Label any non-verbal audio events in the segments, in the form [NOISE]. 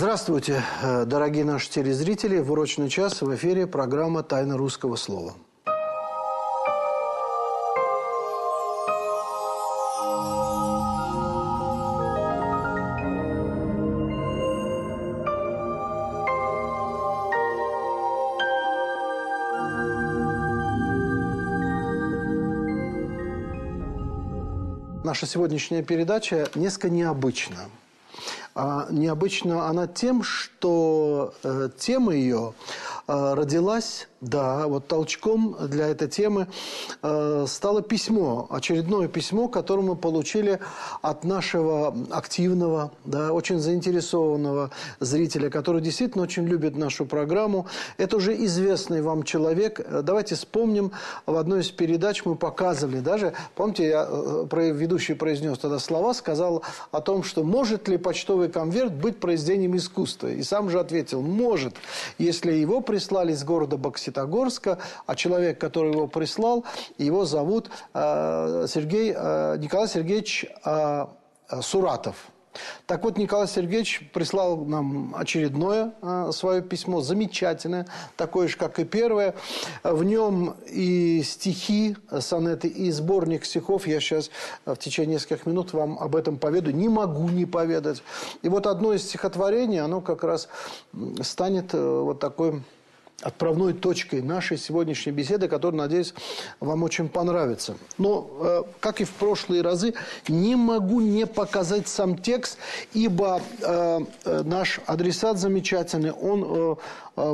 Здравствуйте, э, дорогие наши телезрители. В урочный час в эфире программа «Тайна русского слова». Наша сегодняшняя передача несколько необычна. А, необычна она тем, что э, тема ее э, родилась да, вот толчком для этой темы э, стало письмо, очередное письмо, которое мы получили от нашего активного, да, очень заинтересованного зрителя, который действительно очень любит нашу программу. Это уже известный вам человек. Давайте вспомним, в одной из передач мы показывали даже, помните, я, э, ведущий произнес тогда слова, сказал о том, что может ли почтовый конверт быть произведением искусства. И сам же ответил, может, если его прислали из города Боксит Бокситогорска, а человек, который его прислал, его зовут э, Сергей, э, Николай Сергеевич э, Суратов. Так вот, Николай Сергеевич прислал нам очередное э, свое письмо, замечательное, такое же, как и первое. В нем и стихи, сонеты, и сборник стихов. Я сейчас в течение нескольких минут вам об этом поведу. Не могу не поведать. И вот одно из стихотворений, оно как раз станет вот такой отправной точкой нашей сегодняшней беседы, которая, надеюсь, вам очень понравится. Но, э, как и в прошлые разы, не могу не показать сам текст, ибо э, э наш адресат замечательный, он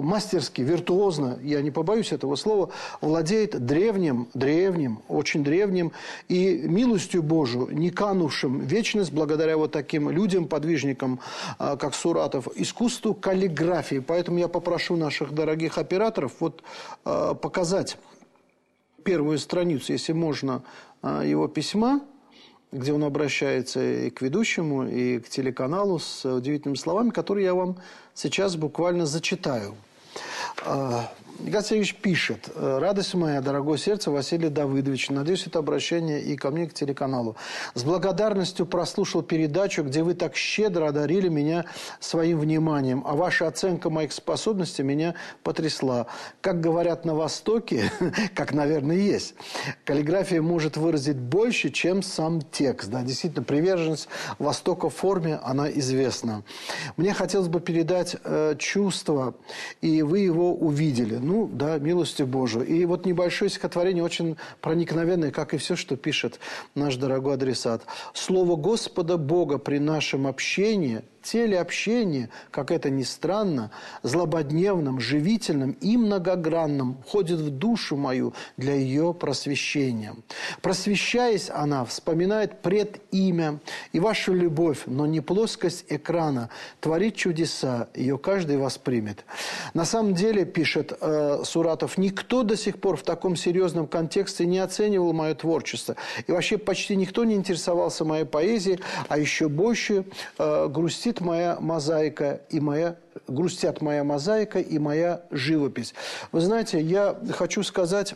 мастерски, виртуозно, я не побоюсь этого слова, владеет древним, древним, очень древним и милостью Божию, не канувшим вечность, благодаря вот таким людям, подвижникам, э, как Суратов, искусству каллиграфии. Поэтому я попрошу наших дорогих операторов вот э, показать первую страницу, если можно, его письма, где он обращается и к ведущему, и к телеканалу с удивительными словами, которые я вам сейчас буквально зачитаю. Игорь Сергеевич пишет. «Радость моя, дорогое сердце, Василий Давыдович. Надеюсь, это обращение и ко мне, к телеканалу. С благодарностью прослушал передачу, где вы так щедро одарили меня своим вниманием. А ваша оценка моих способностей меня потрясла. Как говорят на Востоке, [LAUGHS] как, наверное, есть, каллиграфия может выразить больше, чем сам текст. Да, действительно, приверженность Востока форме, она известна. Мне хотелось бы передать э, чувство, и вы его увидели. Ну, да, милостью Божию. И вот небольшое стихотворение, очень проникновенное, как и все, что пишет наш дорогой адресат. «Слово Господа Бога при нашем общении – телеобщение, как это ни странно, злободневным, живительным и многогранным, входит в душу мою для ее просвещения. Просвещаясь, она вспоминает пред имя и вашу любовь, но не плоскость экрана, творит чудеса, ее каждый воспримет. На самом деле, пишет э, Суратов, никто до сих пор в таком серьезном контексте не оценивал мое творчество. И вообще почти никто не интересовался моей поэзией, а еще больше э, грустит грустит моя мозаика и моя грустят моя мозаика и моя живопись. Вы знаете, я хочу сказать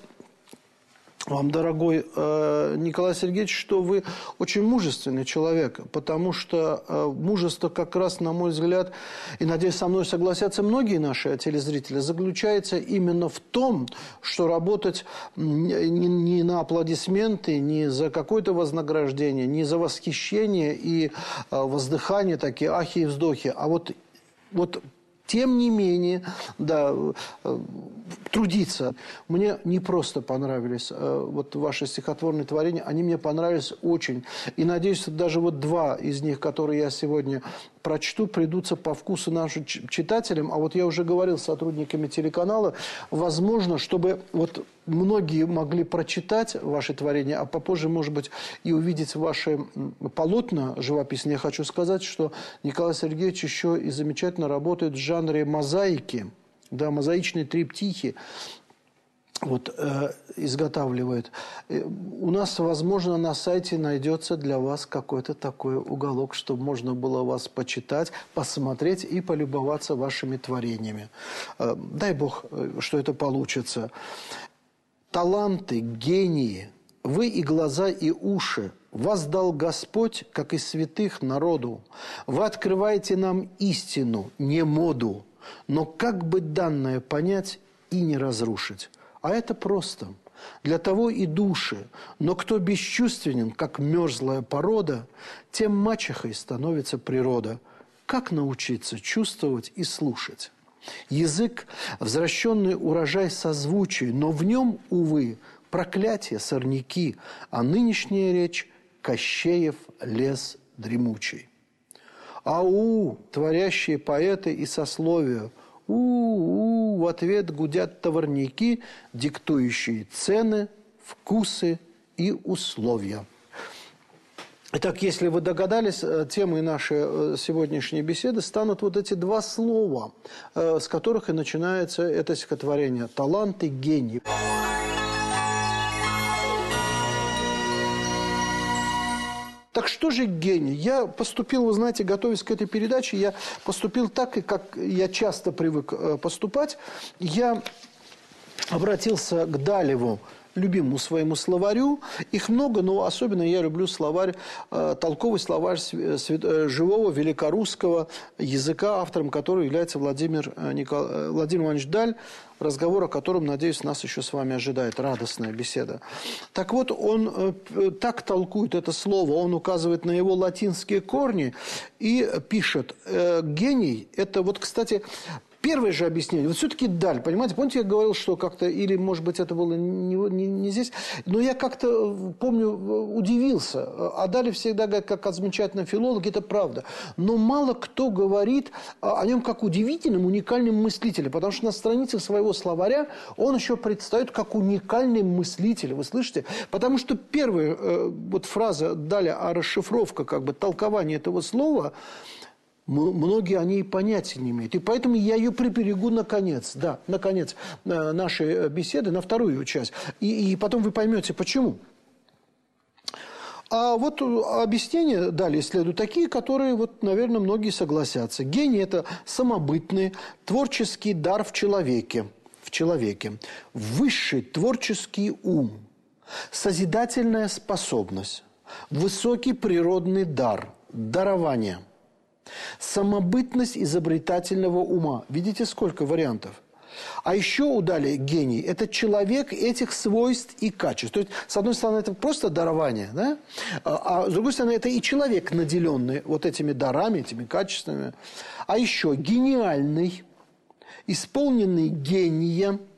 вам, дорогой э, Николай Сергеевич, что вы очень мужественный человек, потому что э, мужество как раз, на мой взгляд, и, надеюсь, со мной согласятся многие наши телезрители, заключается именно в том, что работать не, на аплодисменты, не за какое-то вознаграждение, не за восхищение и э, воздыхание, такие ахи и вздохи, а вот вот тем не менее, да, э, трудиться. Мне не просто понравились э, вот ваши стихотворные творения, они мне понравились очень. И надеюсь, даже вот два из них, которые я сегодня прочту, придутся по вкусу нашим читателям. А вот я уже говорил с сотрудниками телеканала, возможно, чтобы вот многие могли прочитать ваши творения, а попозже, может быть, и увидеть ваши полотна живописные. Я хочу сказать, что Николай Сергеевич еще и замечательно работает в жанре мозаики, да, мозаичные триптихи вот, э, изготавливает. Э, у нас, возможно, на сайте найдется для вас какой-то такой уголок, чтобы можно было вас почитать, посмотреть и полюбоваться вашими творениями. Э, дай Бог, э, что это получится таланты, гении, вы и глаза, и уши, вас дал Господь, как и святых народу. Вы открываете нам истину, не моду, но как бы данное понять и не разрушить. А это просто. Для того и души. Но кто бесчувственен, как мерзлая порода, тем мачехой становится природа. Как научиться чувствовать и слушать? Язык – возвращенный урожай созвучий, но в нем, увы, проклятие, сорняки, а нынешняя речь – Кощеев лес дремучий. Ау, творящие поэты и сословия, у-у, в ответ гудят товарники, диктующие цены, вкусы и условия. Итак, если вы догадались, э, темой нашей э, сегодняшней беседы станут вот эти два слова, э, с которых и начинается это стихотворение «Талант и гений». Так что же гений? Я поступил, вы знаете, готовясь к этой передаче, я поступил так, как я часто привык поступать. Я обратился к Далеву, любимому своему словарю. Их много, но особенно я люблю словарь, э, толковый словарь свят, э, живого великорусского языка, автором которого является Владимир, э, Никол... Э, Владимир Иванович Даль, разговор о котором, надеюсь, нас еще с вами ожидает радостная беседа. Так вот, он э, так толкует это слово, он указывает на его латинские корни и пишет, э, гений, это вот, кстати, Первое же объяснение, вот все-таки даль, понимаете, помните, я говорил, что как-то, или, может быть, это было не, не, не здесь, но я как-то, помню, удивился. А Дали всегда, как о замечательном филологе, это правда. Но мало кто говорит о нем как удивительном, уникальном мыслителе, потому что на страницах своего словаря он еще предстает как уникальный мыслитель, вы слышите? Потому что первая э, вот фраза Даля о расшифровке, как бы толкование этого слова – многие они и понятия не имеют. И поэтому я ее приберегу наконец, да, наконец э, нашей э, беседы, на вторую часть. И, и потом вы поймете, почему. А вот э, объяснения далее следуют такие, которые, вот, наверное, многие согласятся. Гений – это самобытный творческий дар в человеке, в человеке, высший творческий ум, созидательная способность, высокий природный дар, дарование – Самобытность изобретательного ума. Видите, сколько вариантов? А еще удали гений – это человек этих свойств и качеств. То есть, с одной стороны, это просто дарование, да? а, а с другой стороны, это и человек, наделенный вот этими дарами, этими качествами. А еще гениальный, исполненный гением –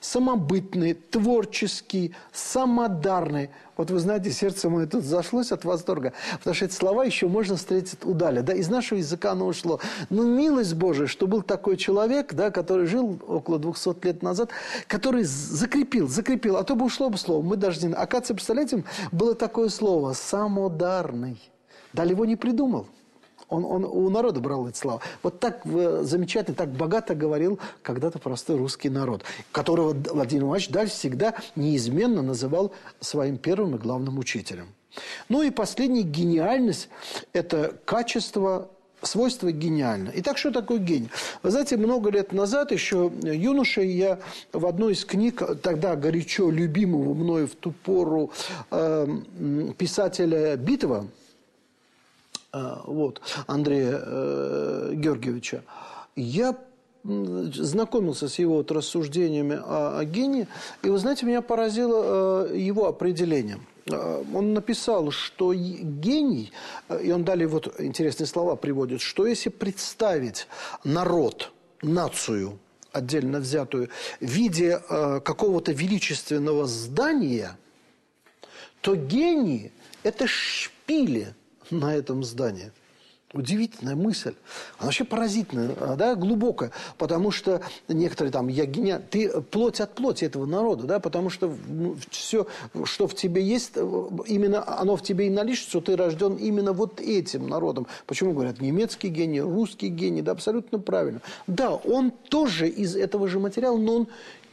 самобытный, творческий, самодарный. Вот вы знаете, сердце мое тут зашлось от восторга, потому что эти слова еще можно встретить удали. Да, из нашего языка оно ушло. Ну, милость Божия, что был такой человек, да, который жил около 200 лет назад, который закрепил, закрепил, а то бы ушло бы слово. Мы даже не... Оказывается, представляете, было такое слово «самодарный». Далее его не придумал. Он, он у народа брал эти слова. Вот так замечательно, так богато говорил когда-то простой русский народ, которого Владимир Иванович Даль всегда неизменно называл своим первым и главным учителем. Ну и последняя гениальность – это качество свойство гениально. Итак, что такое гений? Вы знаете, много лет назад, еще юношей, я в одной из книг, тогда горячо любимого мною в ту пору э, писателя Битова, вот, Андрея э, Георгиевича, я знакомился с его вот рассуждениями о, о гении, и, вы знаете, меня поразило э, его определение. Э, он написал, что гений, э, и он далее вот интересные слова приводит, что если представить народ, нацию, отдельно взятую, в виде э, какого-то величественного здания, то гений – это шпили – на этом здании. Удивительная мысль. Она вообще поразительная, да, глубокая. Потому что некоторые там, я гения... Ты плоть от плоти этого народа, да, потому что ну, все, что в тебе есть, именно оно в тебе и наличие, что ты рожден именно вот этим народом. Почему говорят немецкий гений, русский гений? Да, абсолютно правильно. Да, он тоже из этого же материала, но он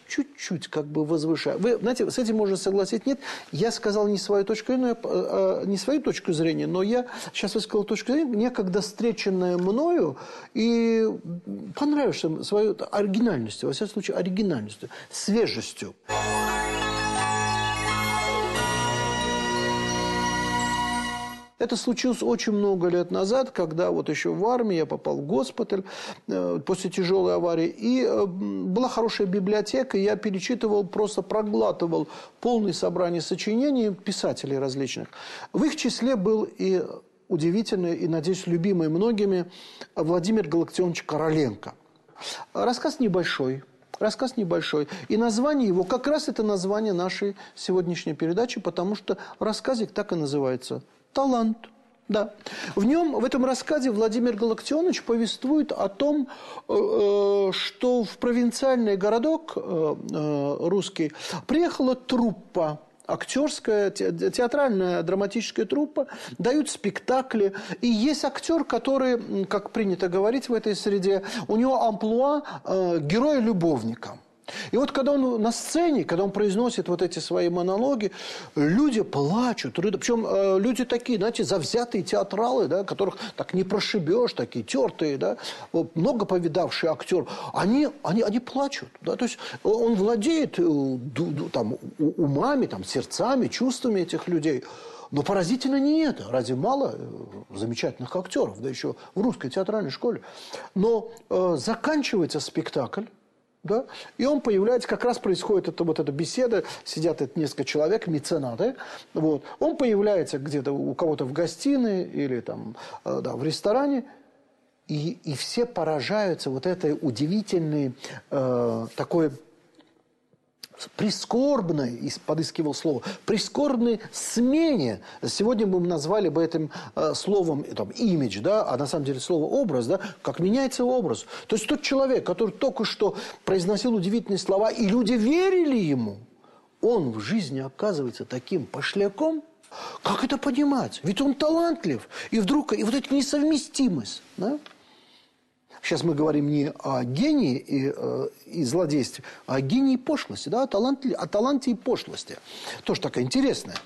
чуть-чуть как бы возвышаю. Вы, знаете, с этим можно согласить, нет. Я сказал не свою точку зрения, э, не свою точку зрения, но я сейчас высказал точку зрения, некогда встреченная мною и понравившая свою оригинальностью, во всяком случае, оригинальностью, свежестью. Это случилось очень много лет назад, когда вот еще в армии я попал в госпиталь э, после тяжелой аварии. И э, была хорошая библиотека, я перечитывал, просто проглатывал полное собрание сочинений писателей различных. В их числе был и удивительный, и, надеюсь, любимый многими Владимир Галактионович Короленко. Рассказ небольшой, Рассказ небольшой. И название его, как раз это название нашей сегодняшней передачи, потому что рассказик так и называется – талант. Да. В нем, в этом рассказе Владимир Галактионович повествует о том, э, э, что в провинциальный городок э, русский приехала труппа актерская, театральная, драматическая труппа, дают спектакли. И есть актер, который, как принято говорить в этой среде, у него амплуа героя-любовника. И вот когда он на сцене, когда он произносит вот эти свои монологи, люди плачут. Причем э, люди такие, знаете, завзятые театралы, да, которых так не прошибешь, такие тертые, да, много повидавшие актер, они, они, они плачут. Да, то есть он владеет э, там, умами, там, сердцами, чувствами этих людей. Но поразительно не это. Разве мало э, замечательных актеров, да еще в русской театральной школе. Но э, заканчивается спектакль, да? И он появляется, как раз происходит это, вот эта беседа, сидят это несколько человек, меценаты. Вот. Он появляется где-то у кого-то в гостиной или там, э, да, в ресторане, и, и все поражаются вот этой удивительной э, такой прискорбной, подыскивал слово, прискорбной смене. Сегодня мы назвали бы этим э, словом там, имидж, да, а на самом деле слово образ, да, как меняется образ. То есть тот человек, который только что произносил удивительные слова, и люди верили ему, он в жизни оказывается таким пошляком, как это понимать? Ведь он талантлив. И вдруг, и вот эта несовместимость, да? Сейчас мы говорим не о гении и, э, и злодействе, а о гении и пошлости, да, о, таланте, о таланте и пошлости. Тоже такая интересная.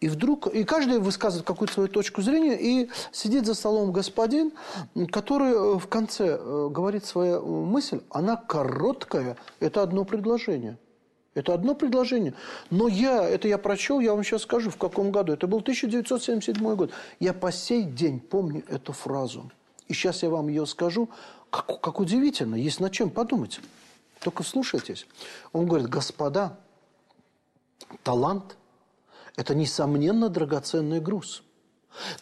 И вдруг, и каждый высказывает какую-то свою точку зрения, и сидит за столом господин, который э, в конце э, говорит свою мысль, она короткая, это одно предложение. Это одно предложение. Но я, это я прочел, я вам сейчас скажу, в каком году. Это был 1977 год. Я по сей день помню эту фразу. И сейчас я вам ее скажу. Как, как удивительно, есть над чем подумать. Только слушайтесь. Он говорит, господа, талант – это, несомненно, драгоценный груз,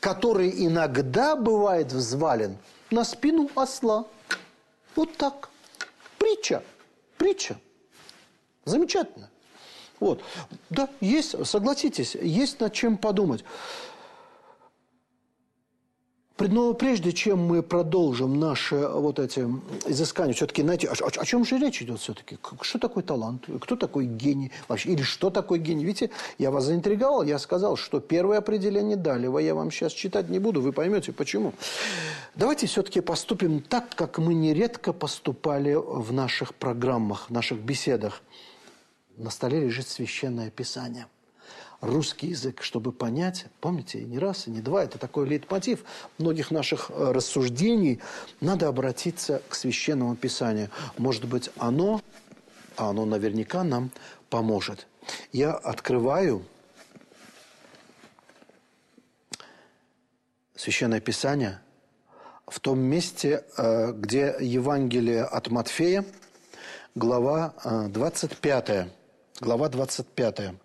который иногда бывает взвален на спину осла. Вот так. Притча. Притча. Замечательно. Вот. Да, есть, согласитесь, есть над чем подумать. Но прежде чем мы продолжим наши вот эти изыскания, все-таки, знаете, о, о чем же речь идет все-таки? Что такое талант? Кто такой гений вообще? Или что такое гений? Видите, я вас заинтриговал, я сказал, что первое определение Далева я вам сейчас читать не буду, вы поймете почему. Давайте все-таки поступим так, как мы нередко поступали в наших программах, в наших беседах. На столе лежит Священное Писание русский язык, чтобы понять, помните, не раз, и не два, это такой лейтмотив многих наших э, рассуждений, надо обратиться к Священному Писанию. Может быть, оно, а оно наверняка нам поможет. Я открываю Священное Писание в том месте, э, где Евангелие от Матфея, глава 25. Э, глава 25.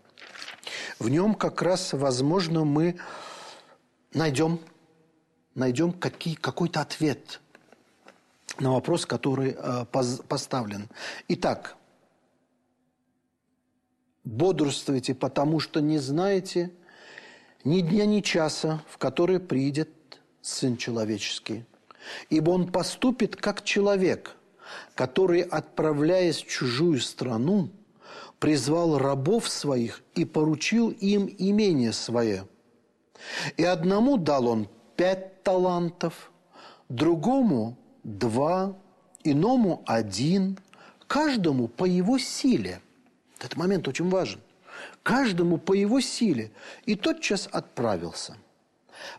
В нем как раз, возможно, мы найдем, найдем какие, какой-то ответ на вопрос, который э, поставлен. Итак, бодрствуйте, потому что не знаете ни дня, ни часа, в который придет Сын Человеческий. Ибо Он поступит как человек, который, отправляясь в чужую страну, призвал рабов своих и поручил им имение свое. И одному дал он пять талантов, другому два, иному один, каждому по его силе. Этот момент очень важен. Каждому по его силе. И тотчас отправился.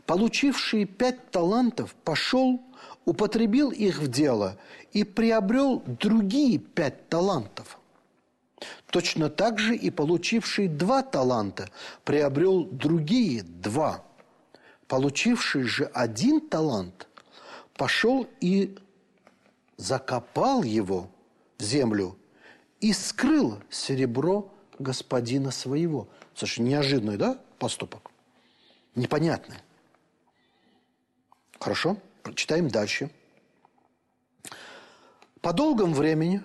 Получивший пять талантов пошел, употребил их в дело и приобрел другие пять талантов – Точно так же и получивший два таланта приобрел другие два. получивший же один талант, пошел и закопал его в землю и скрыл серебро господина своего. Слушай, неожиданный, да, поступок? Непонятный. Хорошо, прочитаем дальше. По долгом времени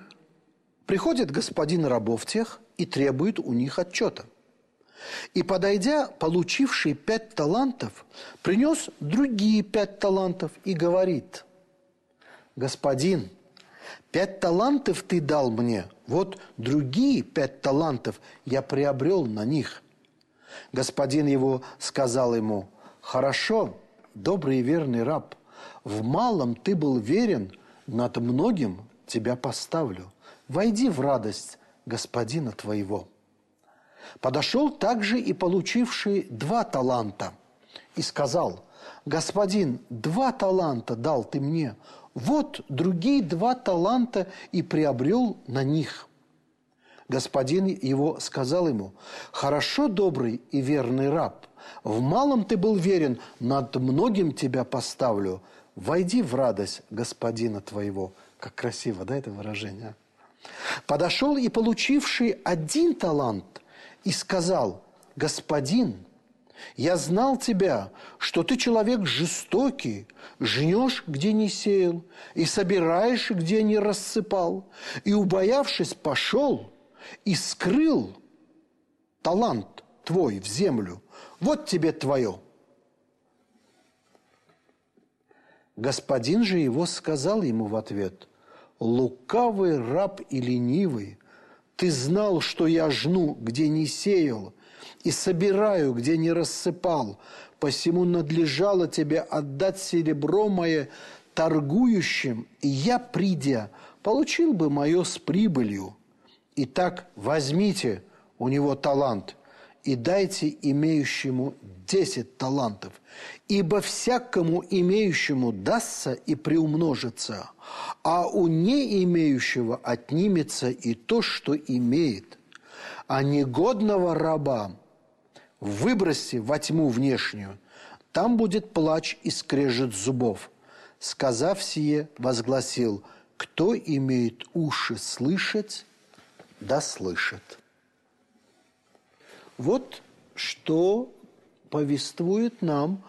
приходит господин рабов тех и требует у них отчета. И, подойдя, получивший пять талантов, принес другие пять талантов и говорит, «Господин, пять талантов ты дал мне, вот другие пять талантов я приобрел на них». Господин его сказал ему, «Хорошо, добрый и верный раб, в малом ты был верен, над многим тебя поставлю. Войди в радость господина твоего». Подошел также и получивший два таланта и сказал, «Господин, два таланта дал ты мне, вот другие два таланта и приобрел на них». Господин его сказал ему, «Хорошо, добрый и верный раб, в малом ты был верен, над многим тебя поставлю. Войди в радость господина твоего». Как красиво, да, это выражение? Подошел и получивший один талант и сказал, «Господин, я знал тебя, что ты человек жестокий, жнешь, где не сеял, и собираешь, где не рассыпал, и, убоявшись, пошел и скрыл талант твой в землю. Вот тебе твое». Господин же его сказал ему в ответ, «Лукавый раб и ленивый, ты знал, что я жну, где не сеял, и собираю, где не рассыпал. Посему надлежало тебе отдать серебро мое торгующим, и я, придя, получил бы мое с прибылью. Итак, возьмите у него талант и дайте имеющему десять талантов, ибо всякому имеющему дастся и приумножится, а у не имеющего отнимется и то, что имеет. А негодного раба выброси во тьму внешнюю, там будет плач и скрежет зубов. Сказав сие, возгласил, кто имеет уши слышать, да слышит. Вот что повествует нам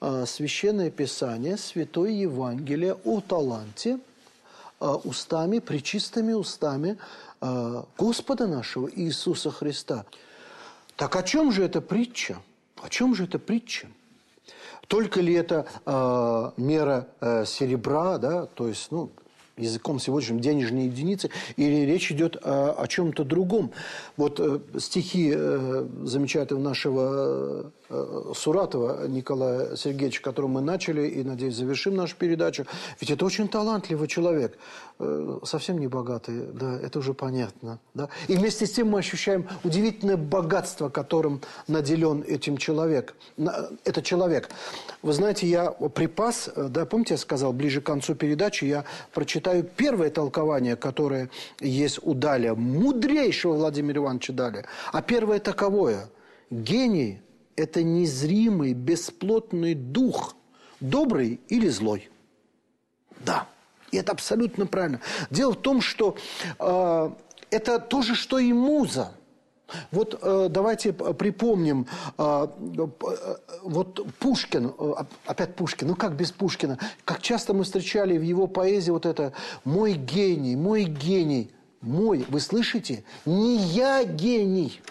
э, Священное Писание, Святое Евангелие о таланте э, устами, причистыми устами э, Господа нашего Иисуса Христа. Так о чем же эта притча? О чем же эта притча? Только ли это э, мера э, серебра, да, то есть, ну, языком сегодняшним денежные единицы, или речь идет о, о чем-то другом. Вот э, стихи э, замечательного нашего э, Суратова Николая Сергеевича, которым мы начали и, надеюсь, завершим нашу передачу. Ведь это очень талантливый человек, совсем не богатый, да, это уже понятно. Да? И вместе с тем мы ощущаем удивительное богатство, которым наделен этим человек, этот человек. Вы знаете, я припас, э, да, помните, я сказал, ближе к концу передачи я прочитал читаю первое толкование, которое есть у Даля, мудрейшего Владимира Ивановича Даля. А первое таковое. Гений – это незримый, бесплотный дух, добрый или злой. Да, и это абсолютно правильно. Дело в том, что э, это то же, что и муза – вот э, давайте припомним, э, э, вот Пушкин, э, опять Пушкин, ну как без Пушкина, как часто мы встречали в его поэзии вот это «мой гений, мой гений», мой, вы слышите? Не я гений –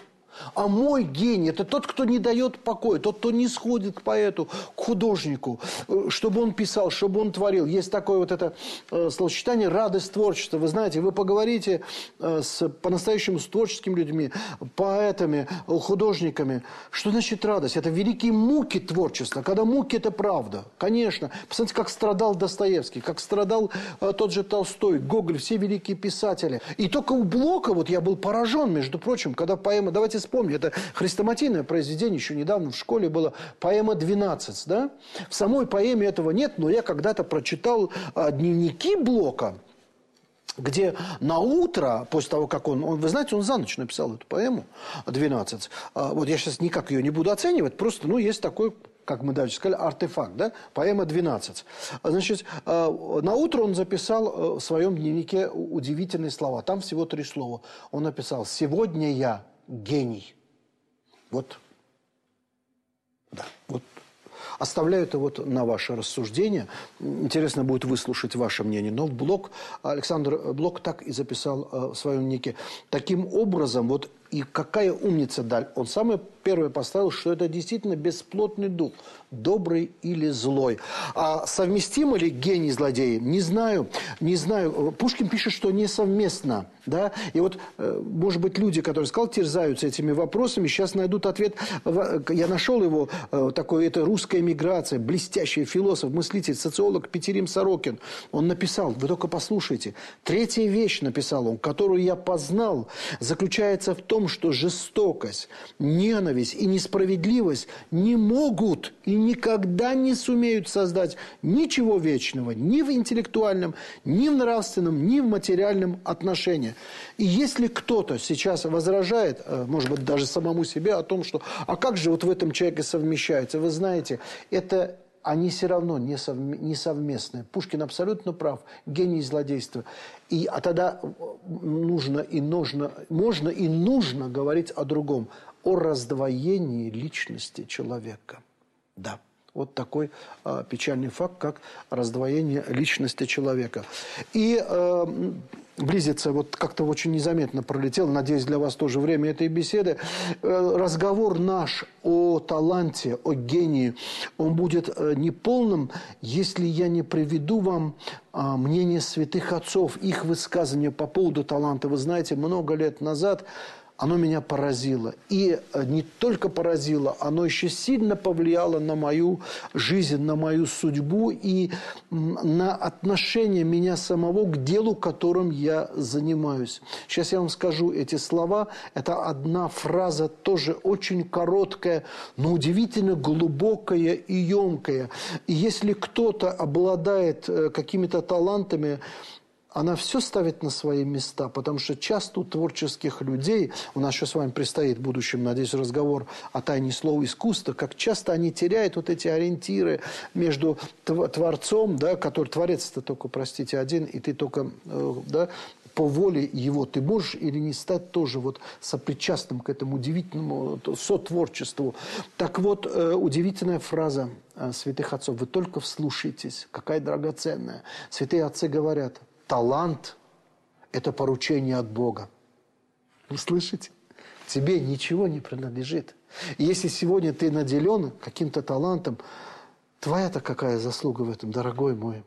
а мой гений – это тот, кто не дает покоя, тот, кто не сходит к поэту, к художнику, э, чтобы он писал, чтобы он творил. Есть такое вот это э, словосочетание «радость творчества». Вы знаете, вы поговорите э, с, по-настоящему с творческими людьми, поэтами, художниками. Что значит радость? Это великие муки творчества. Когда муки – это правда. Конечно. Посмотрите, как страдал Достоевский, как страдал тот же Толстой, Гоголь, все великие писатели. И только у Блока, вот я был поражен, между прочим, когда поэма, давайте вспомнить, это хрестоматийное произведение, еще недавно в школе было поэма «12». Да? В самой поэме этого нет, но я когда-то прочитал а, дневники Блока, где на утро, после того, как он, он, вы знаете, он за ночь написал эту поэму «12». А, вот я сейчас никак ее не буду оценивать, просто, ну, есть такой как мы дальше сказали, артефакт, да? Поэма 12. Значит, э, на утро он записал э, в своем дневнике удивительные слова. Там всего три слова. Он написал «Сегодня я гений». Вот. Да, вот Оставляю это вот на ваше рассуждение. Интересно будет выслушать ваше мнение. Но Блок, Александр Блок так и записал э, в своем нике. Таким образом, вот и какая умница Даль. Он самое первое поставил, что это действительно бесплотный дух, добрый или злой. А совместимо ли гений злодеи? Не знаю, не знаю. Пушкин пишет, что несовместно. Да? И вот, э, может быть, люди, которые сказал, терзаются этими вопросами, сейчас найдут ответ. Я нашел его, э, такой, это русская миграция, блестящий философ, мыслитель, социолог Петерим Сорокин. Он написал, вы только послушайте, третья вещь написал он, которую я познал, заключается в том, что жестокость, ненависть и несправедливость не могут и никогда не сумеют создать ничего вечного ни в интеллектуальном, ни в нравственном, ни в материальном отношении. И если кто-то сейчас возражает, э, может быть, даже самому себе о том, что «а как же вот в этом человеке совмещается?» Вы знаете, это они все равно не, совместные. Пушкин абсолютно прав. Гений злодейства. И, а тогда нужно и нужно, можно и нужно говорить о другом. О раздвоении личности человека. Да. Вот такой э, печальный факт, как раздвоение личности человека. И э, близится, вот как-то очень незаметно пролетел, надеюсь, для вас тоже время этой беседы. Э, разговор наш о таланте, о гении, он будет э, неполным, если я не приведу вам а, мнение святых отцов, их высказывания по поводу таланта. Вы знаете, много лет назад оно меня поразило. И э, не только поразило, оно еще сильно повлияло на мою жизнь, на мою судьбу и на отношение меня самого к делу, которым я занимаюсь. Сейчас я вам скажу эти слова. Это одна фраза, тоже очень короткая, но удивительно глубокая и емкая. И если кто-то обладает э, какими-то талантами, она все ставит на свои места, потому что часто у творческих людей, у нас еще с вами предстоит в будущем, надеюсь, разговор о тайне слова искусства, как часто они теряют вот эти ориентиры между творцом, да, который творец-то только, простите, один, и ты только, э, да, по воле его ты можешь или не стать тоже вот сопричастным к этому удивительному сотворчеству. Так вот, э, удивительная фраза э, святых отцов. Вы только вслушайтесь, какая драгоценная. Святые отцы говорят, талант – это поручение от Бога. Вы слышите? Тебе ничего не принадлежит. И если сегодня ты наделен каким-то талантом, твоя-то какая заслуга в этом, дорогой мой?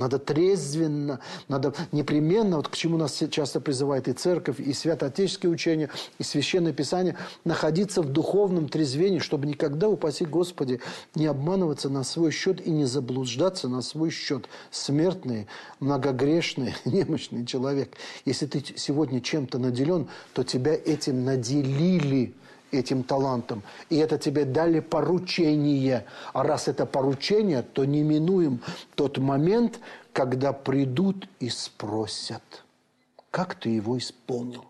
Надо трезвенно, надо непременно, вот к чему нас часто призывает и церковь, и святоотеческие учения, и священное писание, находиться в духовном трезвении, чтобы никогда, упаси Господи, не обманываться на свой счет и не заблуждаться на свой счет. Смертный, многогрешный, [LAUGHS] немощный человек. Если ты сегодня чем-то наделен, то тебя этим наделили – этим талантом. И это тебе дали поручение. А раз это поручение, то не минуем тот момент, когда придут и спросят, как ты его исполнил.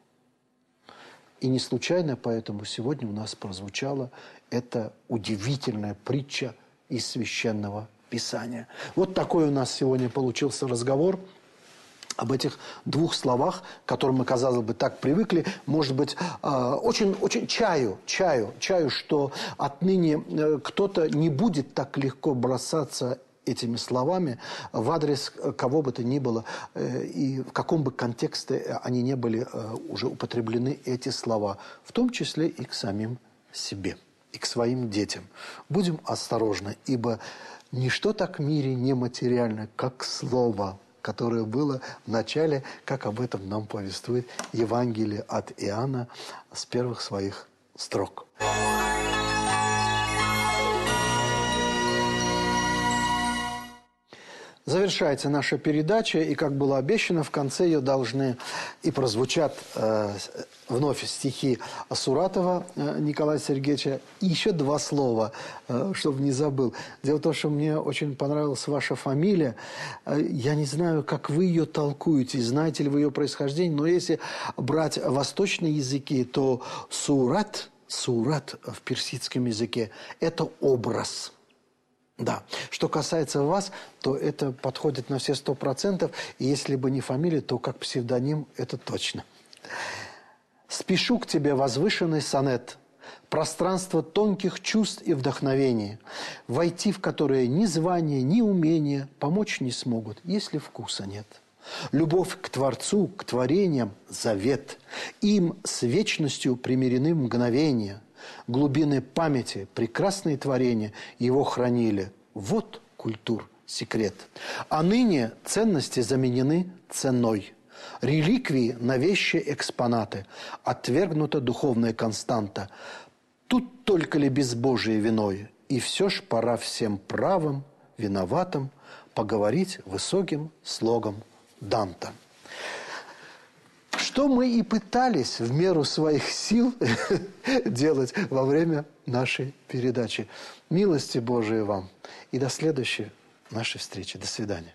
И не случайно поэтому сегодня у нас прозвучала эта удивительная притча из Священного Писания. Вот такой у нас сегодня получился разговор – об этих двух словах, к которым мы, казалось бы, так привыкли, может быть, а, очень, очень чаю, чаю, чаю, что отныне э, кто-то не будет так легко бросаться этими словами в адрес кого бы то ни было, э, и в каком бы контексте они не были э, уже употреблены эти слова, в том числе и к самим себе, и к своим детям. Будем осторожны, ибо ничто так в мире нематериально, как слово – которое было в начале, как об этом нам повествует Евангелие от Иоанна с первых своих строк. Завершается наша передача, и, как было обещано, в конце ее должны и прозвучат э, вновь стихи Суратова э, Николая Сергеевича. И еще два слова, э, чтобы не забыл. Дело в том, что мне очень понравилась ваша фамилия. Э, я не знаю, как вы ее толкуете, знаете ли вы ее происхождение, но если брать восточные языки, то Сурат, Сурат в персидском языке – это образ – Да. Что касается вас, то это подходит на все сто процентов. Если бы не фамилия, то как псевдоним это точно. «Спешу к тебе, возвышенный сонет, пространство тонких чувств и вдохновения, войти в которое ни звание, ни умение помочь не смогут, если вкуса нет». Любовь к Творцу, к творениям – завет. Им с вечностью примирены мгновения. Глубины памяти, прекрасные творения его хранили. Вот культур секрет. А ныне ценности заменены ценой. Реликвии на вещи экспонаты. Отвергнута духовная константа. Тут только ли безбожие виной? И все ж пора всем правым, виноватым поговорить высоким слогом Данта. Что мы и пытались в меру своих сил [LAUGHS] делать во время нашей передачи. Милости Божией вам. И до следующей нашей встречи. До свидания.